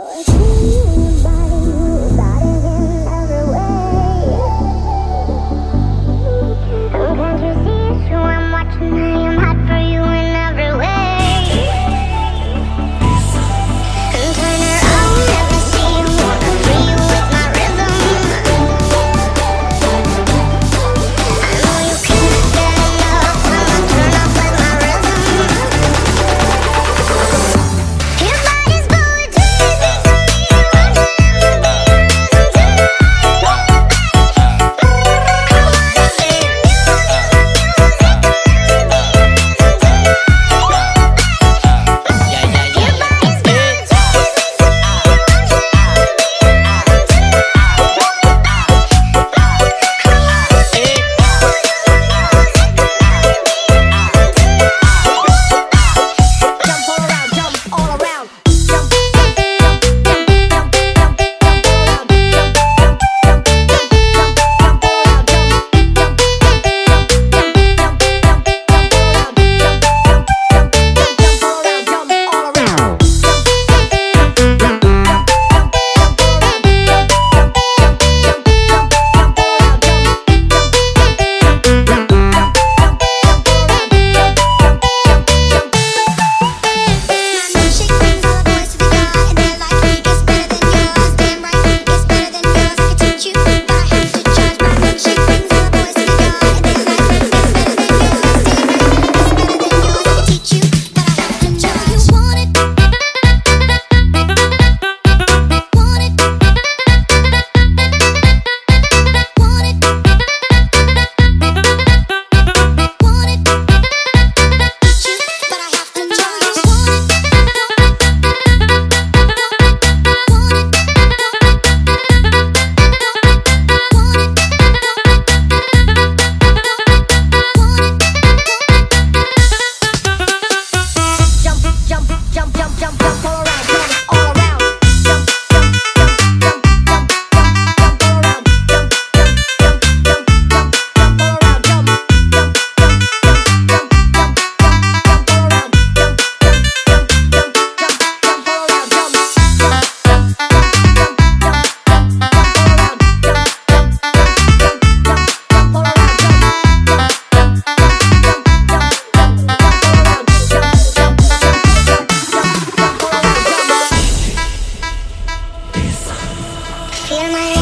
Oh, feel my